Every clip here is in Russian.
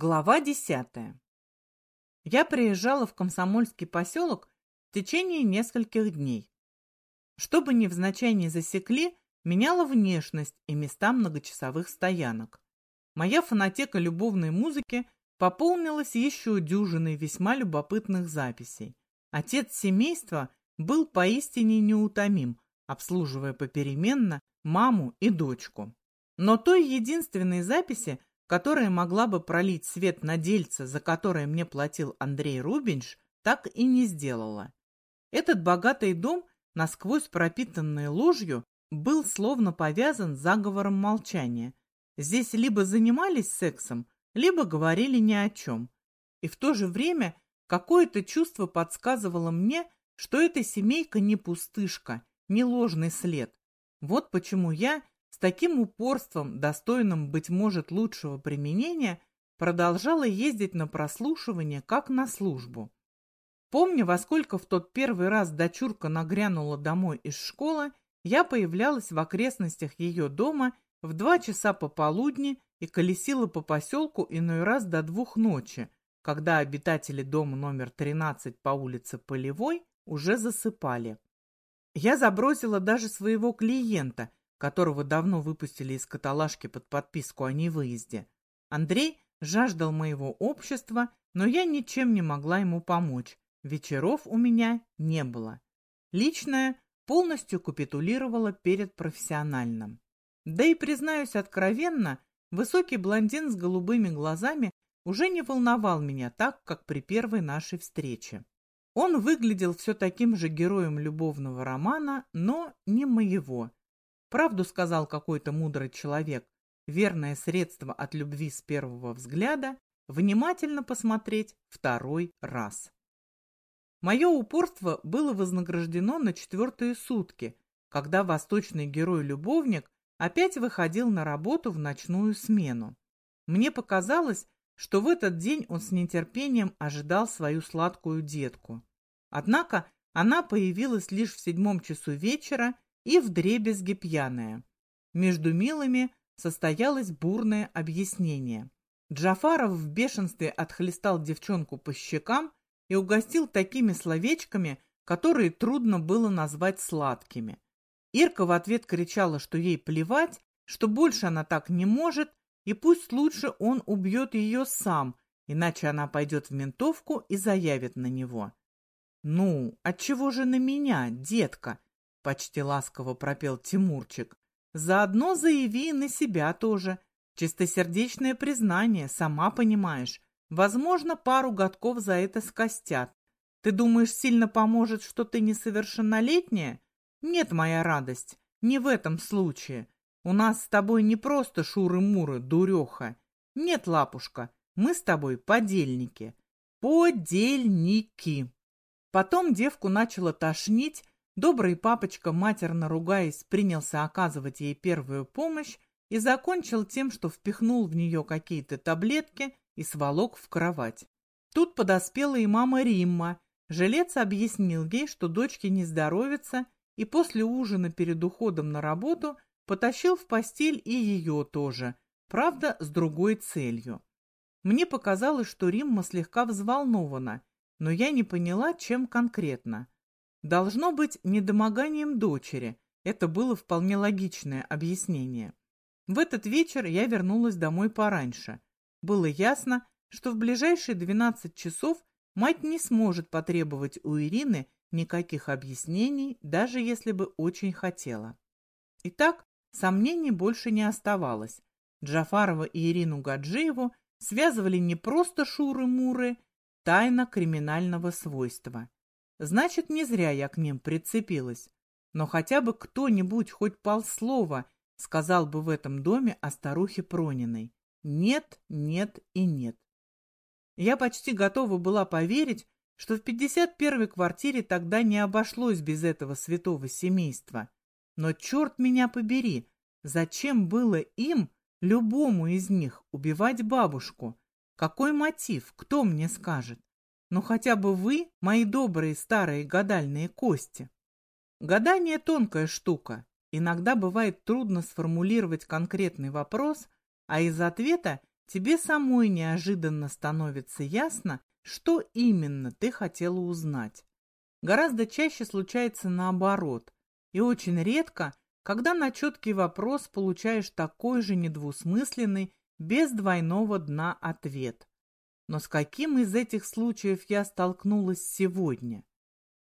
Глава десятая. Я приезжала в комсомольский поселок в течение нескольких дней. Чтобы невзначай не засекли, меняла внешность и места многочасовых стоянок. Моя фонотека любовной музыки пополнилась еще дюжиной весьма любопытных записей. Отец семейства был поистине неутомим, обслуживая попеременно маму и дочку. Но той единственной записи, которая могла бы пролить свет на дельце, за которое мне платил Андрей Рубинш, так и не сделала. Этот богатый дом, насквозь пропитанный ложью, был словно повязан заговором молчания. Здесь либо занимались сексом, либо говорили ни о чем. И в то же время какое-то чувство подсказывало мне, что эта семейка не пустышка, не ложный след. Вот почему я с таким упорством, достойным, быть может, лучшего применения, продолжала ездить на прослушивание, как на службу. Помня, во сколько в тот первый раз дочурка нагрянула домой из школы, я появлялась в окрестностях ее дома в два часа пополудни и колесила по поселку иной раз до двух ночи, когда обитатели дома номер 13 по улице Полевой уже засыпали. Я забросила даже своего клиента, которого давно выпустили из каталажки под подписку о невыезде. Андрей жаждал моего общества, но я ничем не могла ему помочь. Вечеров у меня не было. Личное полностью капитулировало перед профессиональным. Да и, признаюсь откровенно, высокий блондин с голубыми глазами уже не волновал меня так, как при первой нашей встрече. Он выглядел все таким же героем любовного романа, но не моего. Правду сказал какой-то мудрый человек. Верное средство от любви с первого взгляда – внимательно посмотреть второй раз. Мое упорство было вознаграждено на четвертые сутки, когда восточный герой-любовник опять выходил на работу в ночную смену. Мне показалось, что в этот день он с нетерпением ожидал свою сладкую детку. Однако она появилась лишь в седьмом часу вечера и вдребезги пьяная. Между милыми состоялось бурное объяснение. Джафаров в бешенстве отхлестал девчонку по щекам и угостил такими словечками, которые трудно было назвать сладкими. Ирка в ответ кричала, что ей плевать, что больше она так не может, и пусть лучше он убьет ее сам, иначе она пойдет в ментовку и заявит на него. «Ну, отчего же на меня, детка?» — почти ласково пропел Тимурчик. «Заодно заяви на себя тоже. Чистосердечное признание, сама понимаешь. Возможно, пару годков за это скостят. Ты думаешь, сильно поможет, что ты несовершеннолетняя? Нет, моя радость, не в этом случае. У нас с тобой не просто шуры-муры, дуреха. Нет, лапушка, мы с тобой подельники. Подельники. Потом девку начала тошнить, Добрый папочка, матерно ругаясь, принялся оказывать ей первую помощь и закончил тем, что впихнул в нее какие-то таблетки и сволок в кровать. Тут подоспела и мама Римма. Жилец объяснил ей, что дочке не здоровится, и после ужина перед уходом на работу потащил в постель и ее тоже, правда, с другой целью. Мне показалось, что Римма слегка взволнована, но я не поняла, чем конкретно. Должно быть недомоганием дочери. Это было вполне логичное объяснение. В этот вечер я вернулась домой пораньше. Было ясно, что в ближайшие 12 часов мать не сможет потребовать у Ирины никаких объяснений, даже если бы очень хотела. Итак, сомнений больше не оставалось. Джафарова и Ирину Гаджиеву связывали не просто шуры-муры, тайна криминального свойства. Значит, не зря я к ним прицепилась. Но хотя бы кто-нибудь хоть полслова сказал бы в этом доме о старухе Прониной. Нет, нет и нет. Я почти готова была поверить, что в 51-й квартире тогда не обошлось без этого святого семейства. Но черт меня побери, зачем было им, любому из них, убивать бабушку? Какой мотив, кто мне скажет? Но хотя бы вы, мои добрые старые гадальные кости. Гадание тонкая штука. Иногда бывает трудно сформулировать конкретный вопрос, а из ответа тебе самой неожиданно становится ясно, что именно ты хотела узнать. Гораздо чаще случается наоборот, и очень редко, когда на четкий вопрос получаешь такой же недвусмысленный, без двойного дна ответ. Но с каким из этих случаев я столкнулась сегодня?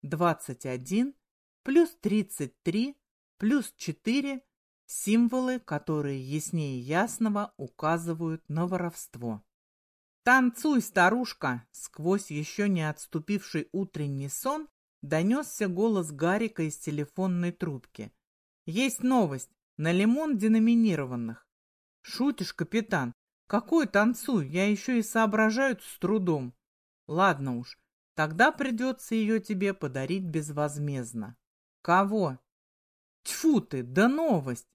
21 плюс 33 плюс 4 – символы, которые яснее ясного указывают на воровство. «Танцуй, старушка!» Сквозь еще не отступивший утренний сон донесся голос Гарика из телефонной трубки. «Есть новость. На лимон деноминированных». «Шутишь, капитан? Какой танцуй? Я еще и соображаю с трудом». «Ладно уж, тогда придется ее тебе подарить безвозмездно». «Кого?» «Тьфу ты, да новость!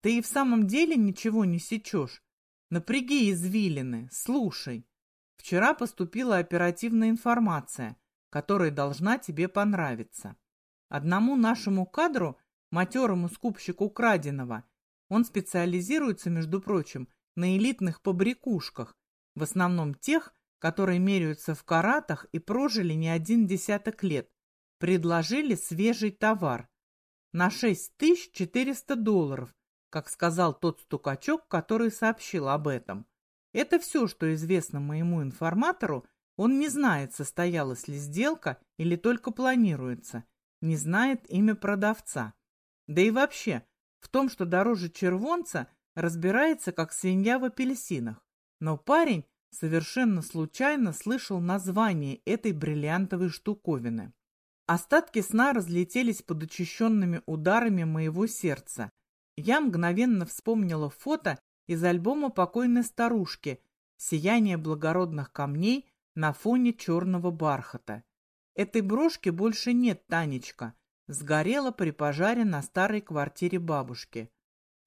Ты и в самом деле ничего не сечешь? Напряги извилины, слушай. Вчера поступила оперативная информация, которая должна тебе понравиться. Одному нашему кадру, матерому скупщику краденого, он специализируется, между прочим, на элитных побрякушках, в основном тех, которые меряются в каратах и прожили не один десяток лет, предложили свежий товар на 6400 долларов как сказал тот стукачок, который сообщил об этом. Это все, что известно моему информатору, он не знает, состоялась ли сделка или только планируется, не знает имя продавца. Да и вообще, в том, что дороже червонца, разбирается, как свинья в апельсинах. Но парень совершенно случайно слышал название этой бриллиантовой штуковины. Остатки сна разлетелись под учащенными ударами моего сердца, я мгновенно вспомнила фото из альбома покойной старушки «Сияние благородных камней на фоне черного бархата». Этой брошки больше нет, Танечка. Сгорела при пожаре на старой квартире бабушки.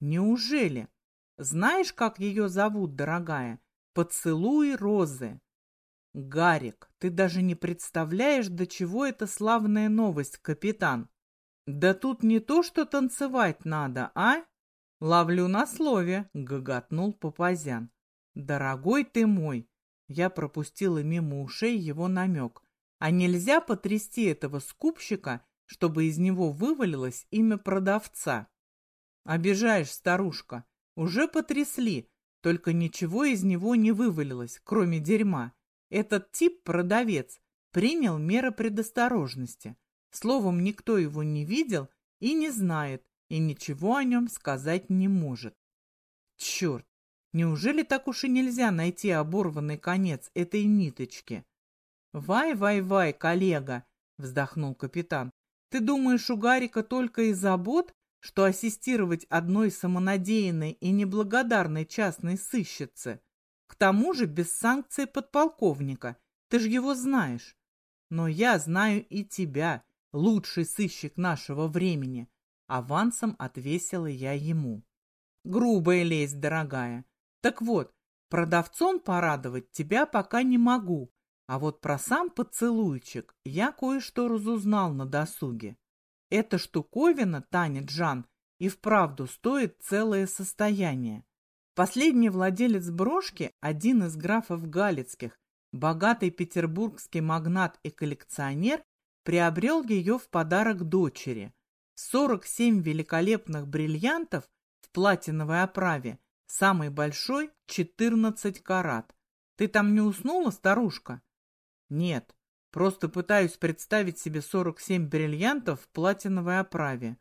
Неужели? Знаешь, как ее зовут, дорогая? Поцелуй розы. Гарик, ты даже не представляешь, до чего это славная новость, капитан. «Да тут не то, что танцевать надо, а?» «Ловлю на слове», — гоготнул Папазян. «Дорогой ты мой!» Я пропустила мимо ушей его намек. «А нельзя потрясти этого скупщика, чтобы из него вывалилось имя продавца?» «Обижаешь, старушка. Уже потрясли, только ничего из него не вывалилось, кроме дерьма. Этот тип, продавец, принял меры предосторожности. Словом, никто его не видел и не знает, и ничего о нем сказать не может. Черт, неужели так уж и нельзя найти оборванный конец этой ниточки? «Вай-вай-вай, коллега!» — вздохнул капитан. «Ты думаешь, у Гарика только и забот, что ассистировать одной самонадеянной и неблагодарной частной сыщице? К тому же без санкции подполковника, ты же его знаешь. Но я знаю и тебя, лучший сыщик нашего времени. Авансом отвесила я ему. Грубая лесть, дорогая. Так вот, продавцом порадовать тебя пока не могу, а вот про сам поцелуйчик я кое-что разузнал на досуге. Эта штуковина, Таня Джан, и вправду стоит целое состояние. Последний владелец брошки, один из графов Галицких, богатый петербургский магнат и коллекционер, приобрел ее в подарок дочери. 47 великолепных бриллиантов в платиновой оправе, самый большой 14 карат. Ты там не уснула, старушка? Нет, просто пытаюсь представить себе 47 бриллиантов в платиновой оправе.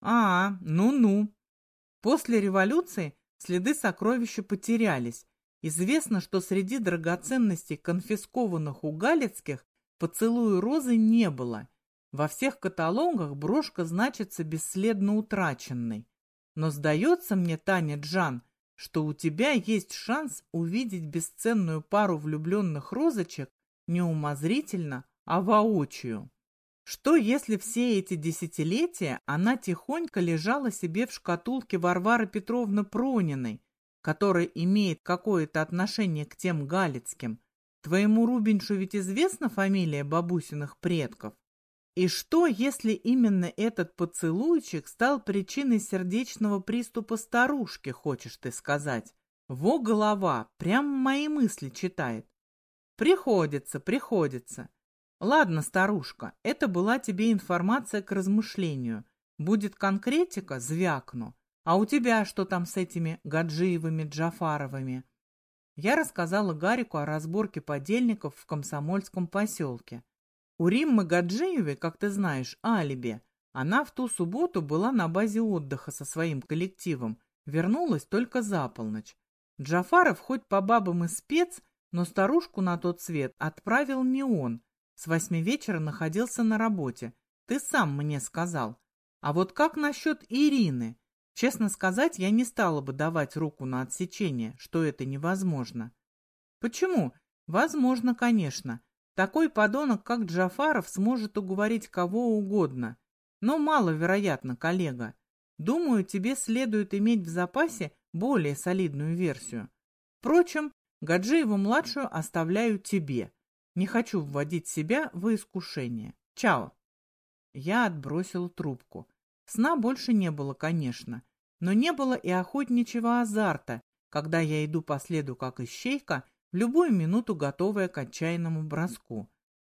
А, ну-ну. После революции следы сокровища потерялись. Известно, что среди драгоценностей, конфискованных у Галицких, Поцелуя розы не было. Во всех каталогах брошка значится бесследно утраченной. Но сдается мне, Таня Джан, что у тебя есть шанс увидеть бесценную пару влюбленных розочек не умозрительно, а воочию. Что, если все эти десятилетия она тихонько лежала себе в шкатулке Варвары Петровны Прониной, которая имеет какое-то отношение к тем Галицким, Твоему Рубиншу ведь известна фамилия бабусиных предков? И что, если именно этот поцелуйчик стал причиной сердечного приступа старушки, хочешь ты сказать? Во голова, прям мои мысли читает. Приходится, приходится. Ладно, старушка, это была тебе информация к размышлению. Будет конкретика, звякну. А у тебя что там с этими Гаджиевыми Джафаровыми? Я рассказала Гарику о разборке подельников в комсомольском поселке. У Риммы Гаджиевой, как ты знаешь, алиби. Она в ту субботу была на базе отдыха со своим коллективом, вернулась только за полночь. Джафаров хоть по бабам и спец, но старушку на тот свет отправил не он, с восьми вечера находился на работе. Ты сам мне сказал. А вот как насчет Ирины? Честно сказать, я не стала бы давать руку на отсечение, что это невозможно. Почему? Возможно, конечно. Такой подонок, как Джафаров, сможет уговорить кого угодно. Но маловероятно, коллега. Думаю, тебе следует иметь в запасе более солидную версию. Впрочем, Гаджиеву-младшую оставляю тебе. Не хочу вводить себя в искушение. Чао. Я отбросил трубку. Сна больше не было, конечно, но не было и охотничьего азарта, когда я иду по следу как ищейка, в любую минуту готовая к отчаянному броску.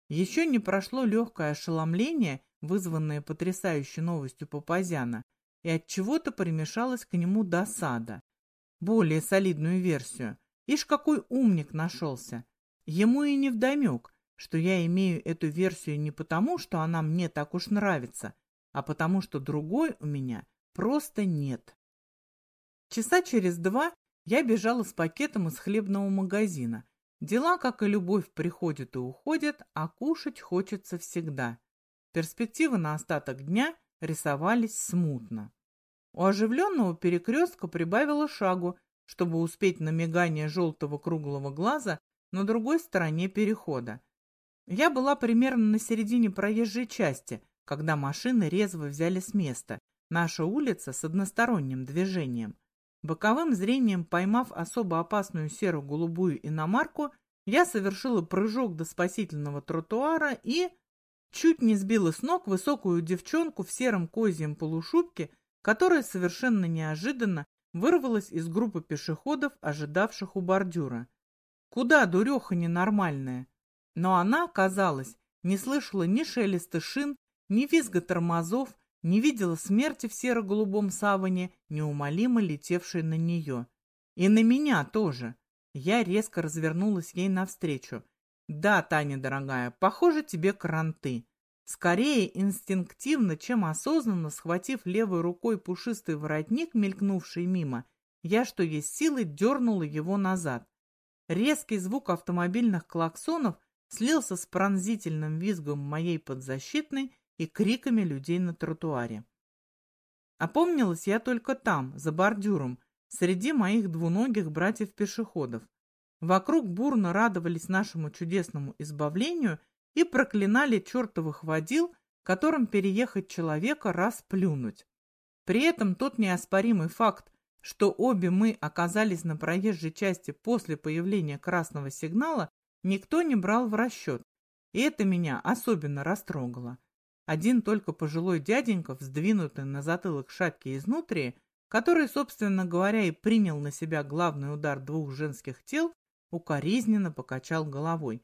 Еще не прошло легкое ошеломление, вызванное потрясающей новостью Папазяна, и от чего-то примешалась к нему досада. Более солидную версию. Ишь, какой умник нашелся. Ему и не вдомек, что я имею эту версию не потому, что она мне так уж нравится, а потому что другой у меня просто нет. Часа через два я бежала с пакетом из хлебного магазина. Дела, как и любовь, приходят и уходят, а кушать хочется всегда. Перспективы на остаток дня рисовались смутно. У оживленного перекрестка прибавила шагу, чтобы успеть на мигание желтого круглого глаза на другой стороне перехода. Я была примерно на середине проезжей части, когда машины резво взяли с места. Наша улица с односторонним движением. Боковым зрением поймав особо опасную серо-голубую иномарку, я совершила прыжок до спасительного тротуара и чуть не сбила с ног высокую девчонку в сером козьем полушубке, которая совершенно неожиданно вырвалась из группы пешеходов, ожидавших у бордюра. Куда, дуреха ненормальная? Но она, казалось, не слышала ни шелеста шин, ни визга тормозов, не видела смерти в серо-голубом саване, неумолимо летевшей на нее. И на меня тоже. Я резко развернулась ей навстречу. «Да, Таня, дорогая, похоже, тебе кранты». Скорее инстинктивно, чем осознанно, схватив левой рукой пушистый воротник, мелькнувший мимо, я, что есть силы, дернула его назад. Резкий звук автомобильных клаксонов слился с пронзительным визгом моей подзащитной и криками людей на тротуаре. Опомнилась я только там, за бордюром, среди моих двуногих братьев-пешеходов. Вокруг бурно радовались нашему чудесному избавлению и проклинали чертовых водил, которым переехать человека раз плюнуть. При этом тот неоспоримый факт, что обе мы оказались на проезжей части после появления красного сигнала, никто не брал в расчет, и это меня особенно растрогало. Один только пожилой дяденька, вздвинутый на затылок шапки изнутри, который, собственно говоря, и принял на себя главный удар двух женских тел, укоризненно покачал головой.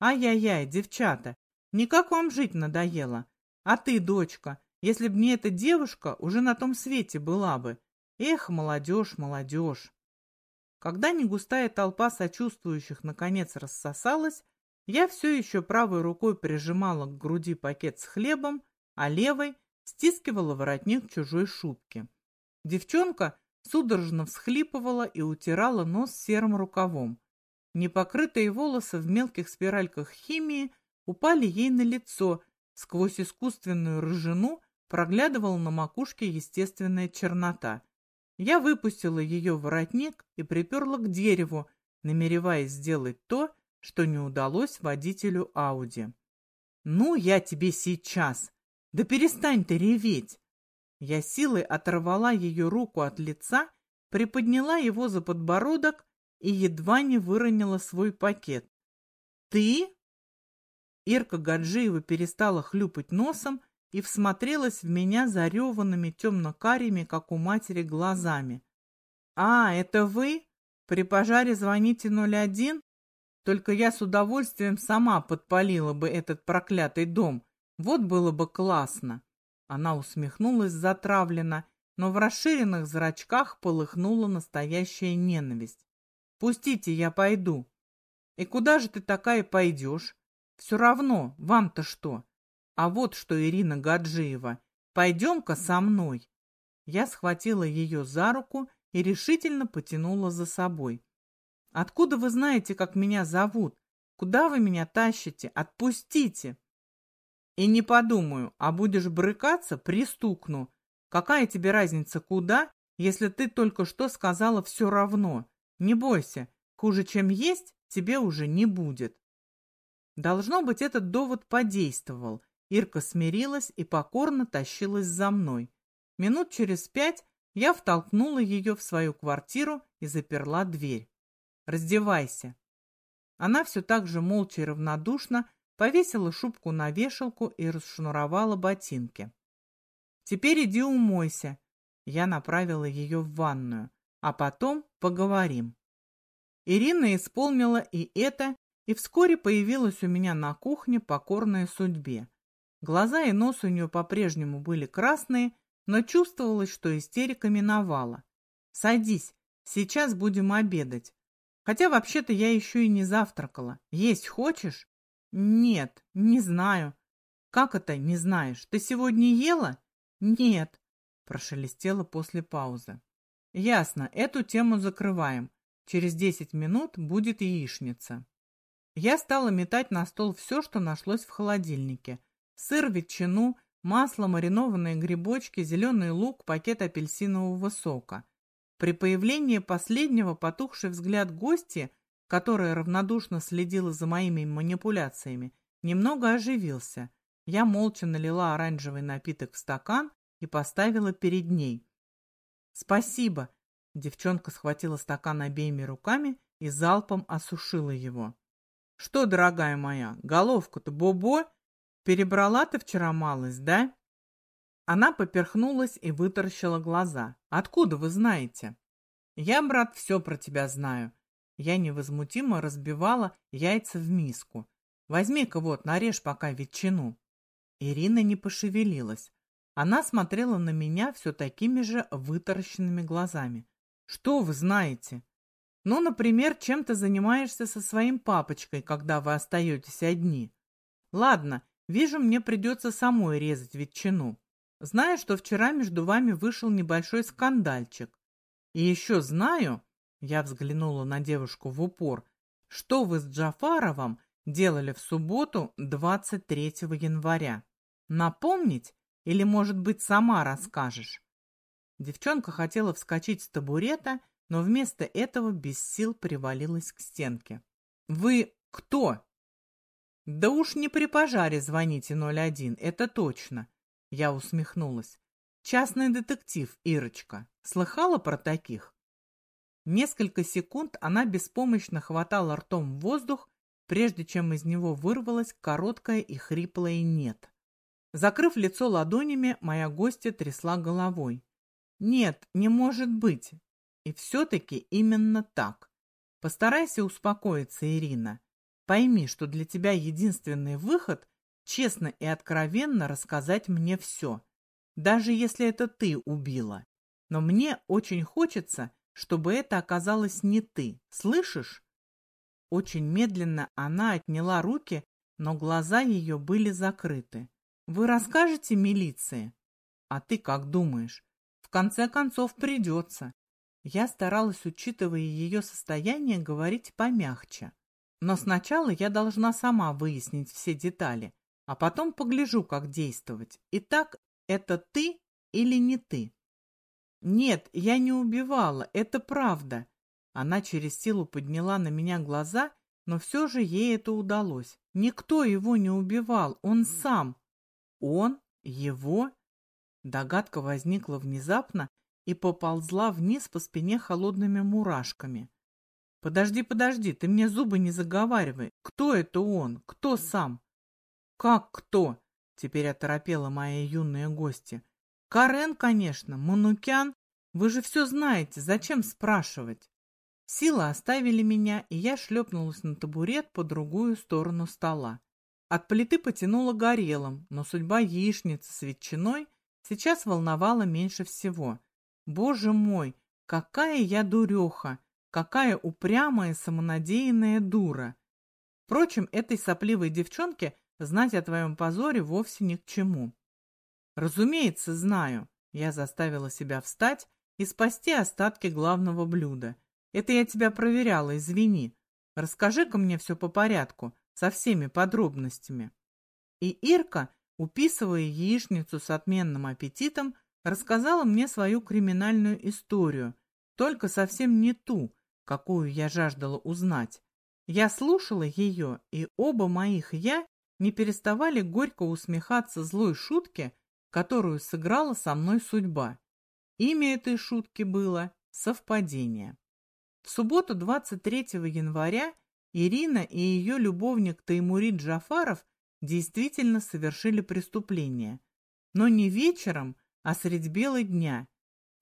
«Ай-яй-яй, девчата, никак вам жить надоело. А ты, дочка, если б не эта девушка, уже на том свете была бы. Эх, молодежь, молодежь! Когда негустая толпа сочувствующих наконец рассосалась, я все еще правой рукой прижимала к груди пакет с хлебом, а левой стискивала воротник чужой шубки. Девчонка судорожно всхлипывала и утирала нос серым рукавом. Непокрытые волосы в мелких спиральках химии упали ей на лицо, сквозь искусственную рыжину проглядывала на макушке естественная чернота. Я выпустила ее воротник и приперла к дереву, намереваясь сделать то, что не удалось водителю Ауди. «Ну, я тебе сейчас! Да перестань ты реветь!» Я силой оторвала ее руку от лица, приподняла его за подбородок и едва не выронила свой пакет. «Ты?» Ирка Гаджиева перестала хлюпать носом и всмотрелась в меня зареванными темно-карими, как у матери, глазами. «А, это вы? При пожаре звоните 01? Только я с удовольствием сама подпалила бы этот проклятый дом. Вот было бы классно. Она усмехнулась затравленно, но в расширенных зрачках полыхнула настоящая ненависть. «Пустите, я пойду». «И куда же ты такая пойдешь? Все равно, вам-то что?» «А вот что, Ирина Гаджиева, пойдем-ка со мной». Я схватила ее за руку и решительно потянула за собой. «Откуда вы знаете, как меня зовут? Куда вы меня тащите? Отпустите!» «И не подумаю, а будешь брыкаться, пристукну. Какая тебе разница куда, если ты только что сказала все равно? Не бойся, хуже, чем есть, тебе уже не будет». Должно быть, этот довод подействовал. Ирка смирилась и покорно тащилась за мной. Минут через пять я втолкнула ее в свою квартиру и заперла дверь. «Раздевайся». Она все так же молча и равнодушно повесила шубку на вешалку и расшнуровала ботинки. «Теперь иди умойся». Я направила ее в ванную. «А потом поговорим». Ирина исполнила и это, и вскоре появилась у меня на кухне покорная судьбе. Глаза и нос у нее по-прежнему были красные, но чувствовалось, что истерика миновала. «Садись, сейчас будем обедать. Хотя вообще-то я еще и не завтракала. Есть хочешь?» «Нет, не знаю». «Как это не знаешь? Ты сегодня ела?» «Нет», – прошелестело после паузы. «Ясно, эту тему закрываем. Через десять минут будет яичница». Я стала метать на стол все, что нашлось в холодильнике. Сыр, ветчину, масло, маринованные грибочки, зеленый лук, пакет апельсинового сока. При появлении последнего потухший взгляд гости, которая равнодушно следила за моими манипуляциями, немного оживился. Я молча налила оранжевый напиток в стакан и поставила перед ней. «Спасибо!» Девчонка схватила стакан обеими руками и залпом осушила его. «Что, дорогая моя, головка-то бобо? Перебрала ты вчера малость, да?» Она поперхнулась и вытаращила глаза. «Откуда вы знаете?» «Я, брат, все про тебя знаю». Я невозмутимо разбивала яйца в миску. «Возьми-ка вот, нарежь пока ветчину». Ирина не пошевелилась. Она смотрела на меня все такими же вытаращенными глазами. «Что вы знаете?» «Ну, например, чем ты занимаешься со своим папочкой, когда вы остаетесь одни?» «Ладно, вижу, мне придется самой резать ветчину. Знаю, что вчера между вами вышел небольшой скандальчик. И еще знаю, я взглянула на девушку в упор, что вы с Джафаровым делали в субботу 23 января. Напомнить или, может быть, сама расскажешь?» Девчонка хотела вскочить с табурета, но вместо этого без сил привалилась к стенке. «Вы кто?» «Да уж не при пожаре звоните 01, это точно!» Я усмехнулась. «Частный детектив, Ирочка. Слыхала про таких?» Несколько секунд она беспомощно хватала ртом воздух, прежде чем из него вырвалось короткое и хриплое «нет». Закрыв лицо ладонями, моя гостья трясла головой. «Нет, не может быть!» И все-таки именно так. Постарайся успокоиться, Ирина. Пойми, что для тебя единственный выход – честно и откровенно рассказать мне все, даже если это ты убила. Но мне очень хочется, чтобы это оказалось не ты, слышишь? Очень медленно она отняла руки, но глаза ее были закрыты. Вы расскажете милиции? А ты как думаешь? В конце концов придется. Я старалась, учитывая ее состояние, говорить помягче. Но сначала я должна сама выяснить все детали, а потом погляжу, как действовать. Итак, это ты или не ты? Нет, я не убивала, это правда. Она через силу подняла на меня глаза, но все же ей это удалось. Никто его не убивал, он сам. Он? Его? Догадка возникла внезапно и поползла вниз по спине холодными мурашками. «Подожди, подожди, ты мне зубы не заговаривай. Кто это он? Кто сам?» «Как кто?» — теперь оторопела моя юная гостья. «Карен, конечно, Манукян. Вы же все знаете, зачем спрашивать?» Силы оставили меня, и я шлепнулась на табурет по другую сторону стола. От плиты потянуло горелым, но судьба яичницы с ветчиной сейчас волновала меньше всего. Боже мой, какая я дуреха! Какая упрямая самонадеянная дура! Впрочем, этой сопливой девчонке знать о твоем позоре вовсе ни к чему. Разумеется, знаю. Я заставила себя встать и спасти остатки главного блюда. Это я тебя проверяла, извини. Расскажи-ка мне все по порядку, со всеми подробностями. И Ирка, уписывая яичницу с отменным аппетитом, рассказала мне свою криминальную историю, только совсем не ту, какую я жаждала узнать. Я слушала ее, и оба моих «я» не переставали горько усмехаться злой шутке, которую сыграла со мной судьба. Имя этой шутки было «Совпадение». В субботу 23 января Ирина и ее любовник Таймурид Джафаров действительно совершили преступление. Но не вечером, а средь бела дня.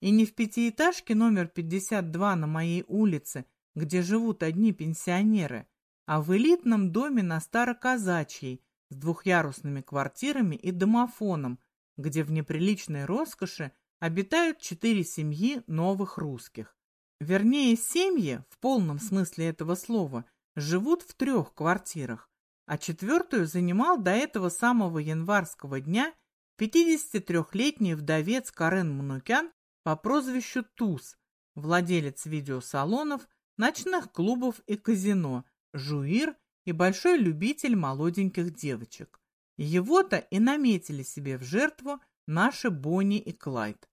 И не в пятиэтажке номер 52 на моей улице, где живут одни пенсионеры, а в элитном доме на Староказачьей с двухъярусными квартирами и домофоном, где в неприличной роскоши обитают четыре семьи новых русских. Вернее, семьи, в полном смысле этого слова, живут в трех квартирах, а четвертую занимал до этого самого январского дня 53-летний вдовец Карен Манукян по прозвищу Туз, владелец видеосалонов, ночных клубов и казино, жуир и большой любитель молоденьких девочек. Его-то и наметили себе в жертву наши Бонни и Клайд.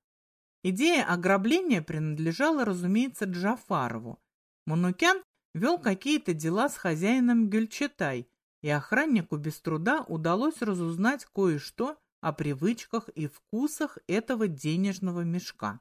Идея ограбления принадлежала, разумеется, Джафарову. Манукян вел какие-то дела с хозяином Гюльчатай, и охраннику без труда удалось разузнать кое-что о привычках и вкусах этого денежного мешка.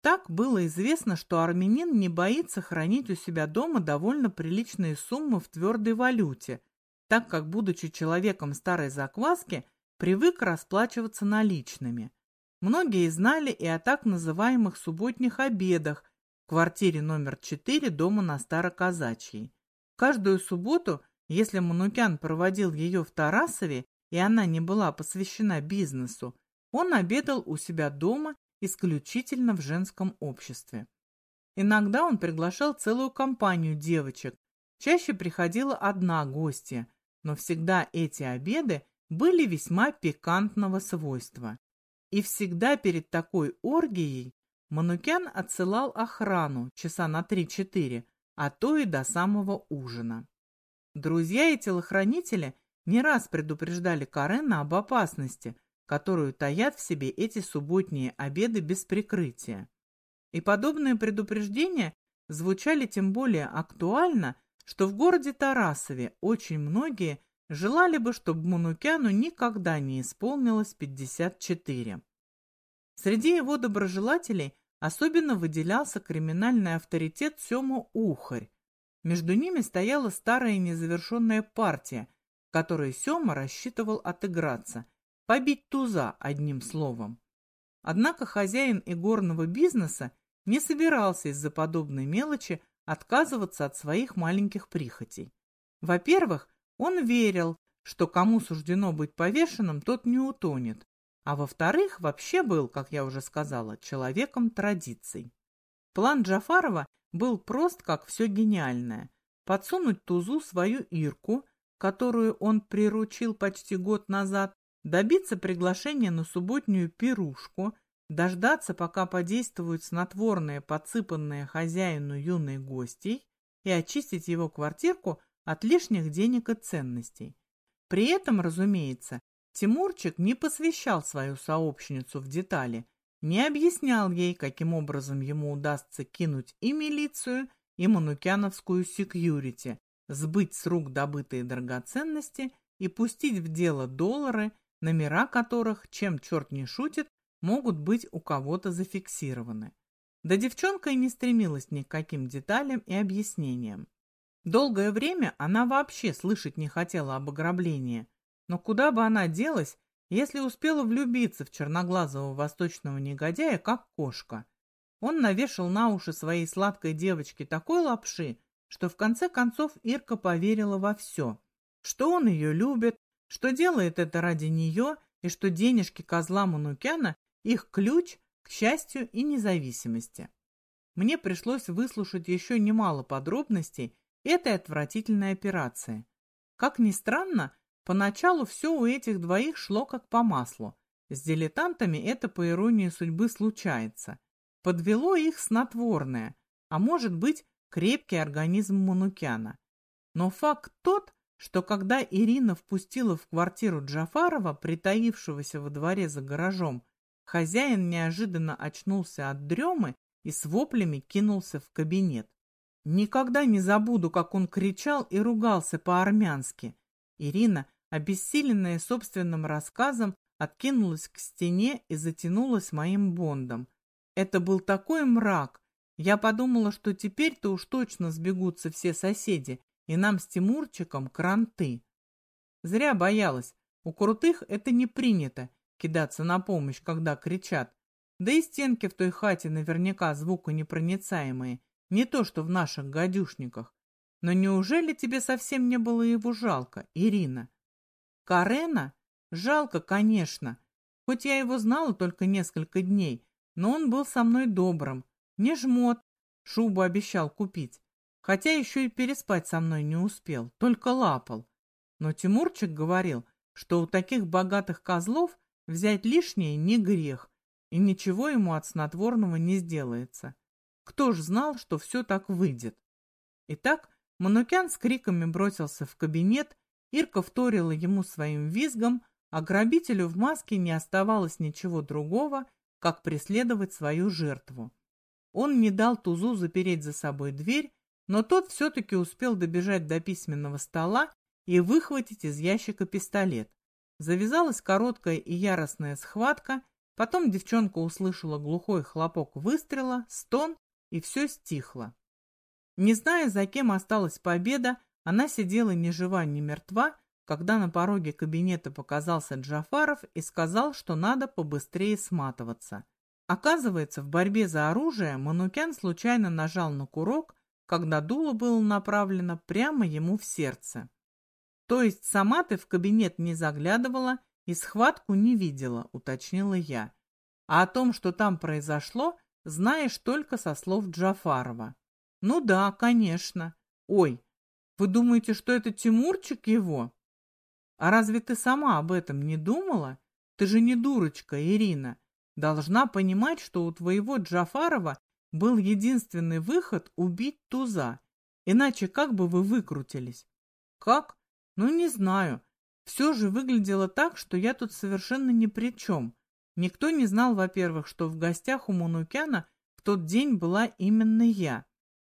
Так было известно, что армянин не боится хранить у себя дома довольно приличные суммы в твердой валюте, так как, будучи человеком старой закваски, привык расплачиваться наличными. Многие знали и о так называемых субботних обедах в квартире номер 4 дома на Староказачьей. Каждую субботу, если Манукян проводил ее в Тарасове, и она не была посвящена бизнесу, он обедал у себя дома исключительно в женском обществе. Иногда он приглашал целую компанию девочек, чаще приходила одна гостья, но всегда эти обеды были весьма пикантного свойства. И всегда перед такой оргией Манукян отсылал охрану часа на 3-4, а то и до самого ужина. Друзья и телохранители не раз предупреждали Карена об опасности, которую таят в себе эти субботние обеды без прикрытия. И подобные предупреждения звучали тем более актуально, что в городе Тарасове очень многие желали бы, чтобы Манукяну никогда не исполнилось 54. Среди его доброжелателей особенно выделялся криминальный авторитет Сема Ухарь. Между ними стояла старая незавершенная партия, в которой Сема рассчитывал отыграться, побить туза одним словом. Однако хозяин игорного бизнеса не собирался из-за подобной мелочи отказываться от своих маленьких прихотей. Во-первых, он верил, что кому суждено быть повешенным, тот не утонет. А во-вторых, вообще был, как я уже сказала, человеком традиций. План Джафарова был прост, как все гениальное. Подсунуть Тузу свою Ирку, которую он приручил почти год назад, добиться приглашения на субботнюю пирушку, дождаться, пока подействуют снотворные, подсыпанные хозяину юной гостей, и очистить его квартирку от лишних денег и ценностей. При этом, разумеется, Тимурчик не посвящал свою сообщницу в детали, не объяснял ей, каким образом ему удастся кинуть и милицию, и манукяновскую секьюрити, сбыть с рук добытые драгоценности и пустить в дело доллары, номера которых, чем черт не шутит, могут быть у кого-то зафиксированы. Да девчонка и не стремилась ни к каким деталям и объяснениям. Долгое время она вообще слышать не хотела об ограблении, но куда бы она делась, если успела влюбиться в черноглазого восточного негодяя, как кошка. Он навешал на уши своей сладкой девочке такой лапши, что в конце концов Ирка поверила во все. Что он ее любит, что делает это ради нее, и что денежки козла Манукяна – их ключ к счастью и независимости. Мне пришлось выслушать еще немало подробностей этой отвратительной операции. Как ни странно, поначалу все у этих двоих шло как по маслу. С дилетантами это, по иронии судьбы, случается. Подвело их снотворное, а может быть, крепкий организм Манукяна. Но факт тот, что когда Ирина впустила в квартиру Джафарова, притаившегося во дворе за гаражом, хозяин неожиданно очнулся от дремы и с воплями кинулся в кабинет. Никогда не забуду, как он кричал и ругался по-армянски. Ирина, обессиленная собственным рассказом, откинулась к стене и затянулась моим бондом. Это был такой мрак. Я подумала, что теперь-то уж точно сбегутся все соседи, и нам с Тимурчиком кранты. Зря боялась. У крутых это не принято — кидаться на помощь, когда кричат. Да и стенки в той хате наверняка звуконепроницаемые, не то что в наших гадюшниках. Но неужели тебе совсем не было его жалко, Ирина? Карена? Жалко, конечно. Хоть я его знала только несколько дней, но он был со мной добрым. Не жмот, шубу обещал купить. Хотя еще и переспать со мной не успел, только лапал. Но Тимурчик говорил, что у таких богатых козлов взять лишнее не грех, и ничего ему от снотворного не сделается. Кто ж знал, что все так выйдет? Итак, Манукян с криками бросился в кабинет, Ирка вторила ему своим визгом, а грабителю в маске не оставалось ничего другого, как преследовать свою жертву. Он не дал Тузу запереть за собой дверь, но тот все-таки успел добежать до письменного стола и выхватить из ящика пистолет. Завязалась короткая и яростная схватка, потом девчонка услышала глухой хлопок выстрела, стон, и все стихло. Не зная, за кем осталась победа, она сидела ни жива, ни мертва, когда на пороге кабинета показался Джафаров и сказал, что надо побыстрее сматываться. Оказывается, в борьбе за оружие Манукян случайно нажал на курок, когда дуло было направлено прямо ему в сердце. То есть сама ты в кабинет не заглядывала и схватку не видела, уточнила я. А о том, что там произошло, знаешь только со слов Джафарова. Ну да, конечно. Ой, вы думаете, что это Тимурчик его? А разве ты сама об этом не думала? Ты же не дурочка, Ирина. Должна понимать, что у твоего Джафарова был единственный выход убить Туза. Иначе как бы вы выкрутились? Как? Ну, не знаю. Все же выглядело так, что я тут совершенно ни при чем. Никто не знал, во-первых, что в гостях у Манукяна в тот день была именно я.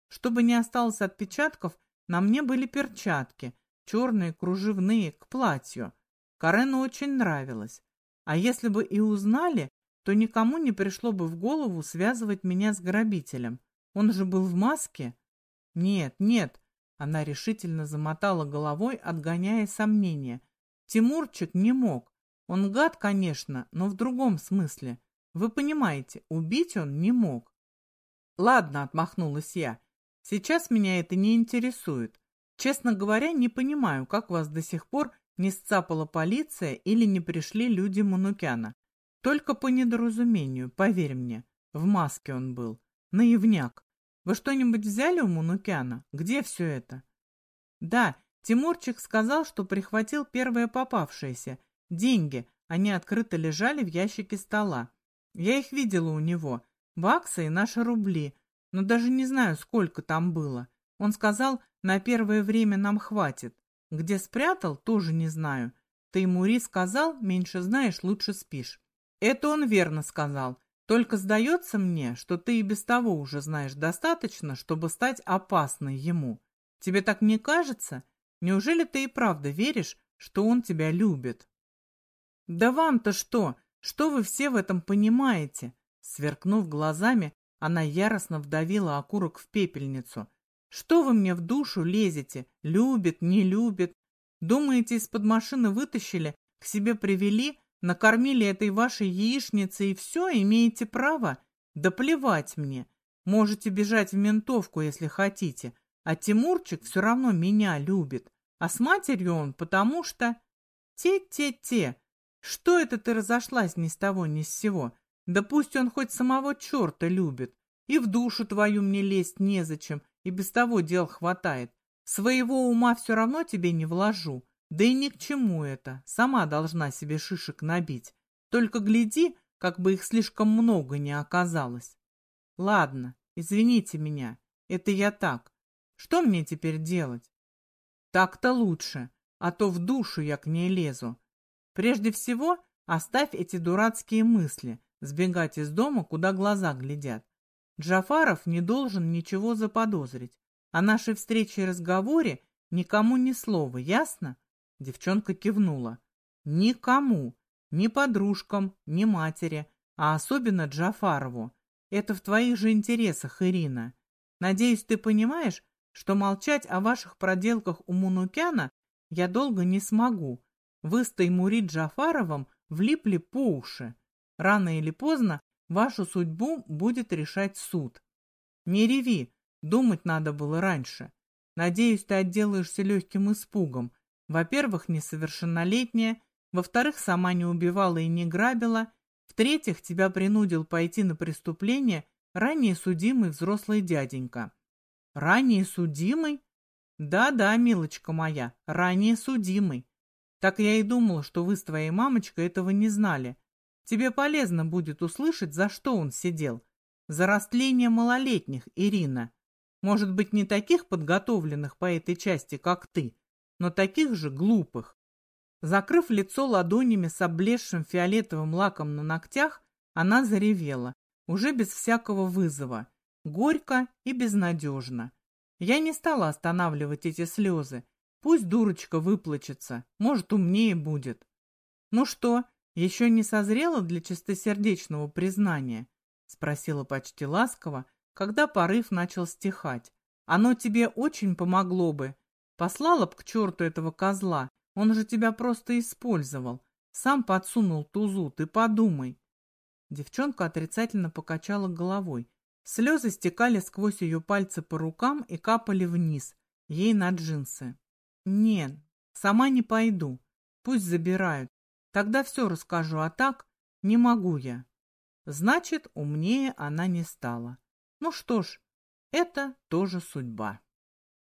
Чтобы не осталось отпечатков, на мне были перчатки, черные, кружевные, к платью. Карену очень нравилось. А если бы и узнали, то никому не пришло бы в голову связывать меня с грабителем. Он же был в маске. Нет, нет, она решительно замотала головой, отгоняя сомнения. Тимурчик не мог. Он гад, конечно, но в другом смысле. Вы понимаете, убить он не мог. Ладно, отмахнулась я. Сейчас меня это не интересует. Честно говоря, не понимаю, как вас до сих пор не сцапала полиция или не пришли люди Манукяна. Только по недоразумению, поверь мне. В маске он был. Наивняк. Вы что-нибудь взяли у Мунукяна? Где все это? Да, Тимурчик сказал, что прихватил первое попавшееся. Деньги. Они открыто лежали в ящике стола. Я их видела у него. Баксы и наши рубли. Но даже не знаю, сколько там было. Он сказал, на первое время нам хватит. Где спрятал, тоже не знаю. Таймури сказал, меньше знаешь, лучше спишь. Это он верно сказал. Только сдается мне, что ты и без того уже знаешь достаточно, чтобы стать опасной ему. Тебе так не кажется? Неужели ты и правда веришь, что он тебя любит? Да вам-то что? Что вы все в этом понимаете? Сверкнув глазами, она яростно вдавила окурок в пепельницу. Что вы мне в душу лезете? Любит, не любит? Думаете, из-под машины вытащили, к себе привели, Накормили этой вашей яичницей и все, имеете право? Да плевать мне. Можете бежать в ментовку, если хотите. А Тимурчик все равно меня любит. А с матерью он потому что... Те-те-те. Что это ты разошлась ни с того ни с сего? Да пусть он хоть самого черта любит. И в душу твою мне лезть незачем, и без того дел хватает. Своего ума все равно тебе не вложу. Да и ни к чему это. Сама должна себе шишек набить. Только гляди, как бы их слишком много не оказалось. Ладно, извините меня, это я так. Что мне теперь делать? Так-то лучше, а то в душу я к ней лезу. Прежде всего, оставь эти дурацкие мысли, сбегать из дома, куда глаза глядят. Джафаров не должен ничего заподозрить. О нашей встрече и разговоре никому ни слова, ясно? Девчонка кивнула. Никому, ни подружкам, ни матери, а особенно Джафарову. Это в твоих же интересах, Ирина. Надеюсь, ты понимаешь, что молчать о ваших проделках у Мунукяна я долго не смогу. Вы с Таймурид Джафаровым влипли по уши. Рано или поздно вашу судьбу будет решать суд. Не реви, думать надо было раньше. Надеюсь, ты отделаешься легким испугом. Во-первых, несовершеннолетняя, во-вторых, сама не убивала и не грабила, в-третьих, тебя принудил пойти на преступление ранее судимый взрослый дяденька. Ранее судимый? Да-да, милочка моя, ранее судимый. Так я и думала, что вы с твоей мамочкой этого не знали. Тебе полезно будет услышать, за что он сидел. За растление малолетних, Ирина. Может быть, не таких подготовленных по этой части, как ты, но таких же глупых. Закрыв лицо ладонями с облезшим фиолетовым лаком на ногтях, она заревела, уже без всякого вызова, горько и безнадежно. Я не стала останавливать эти слезы. Пусть дурочка выплачется, может, умнее будет. Ну что, еще не созрела для чистосердечного признания? Спросила почти ласково, когда порыв начал стихать. Оно тебе очень помогло бы. Послала б к черту этого козла, он же тебя просто использовал. Сам подсунул тузу, ты подумай. Девчонка отрицательно покачала головой. Слезы стекали сквозь ее пальцы по рукам и капали вниз, ей на джинсы. Нет, сама не пойду. Пусть забирают. Тогда все расскажу, а так не могу я. Значит, умнее она не стала. Ну что ж, это тоже судьба.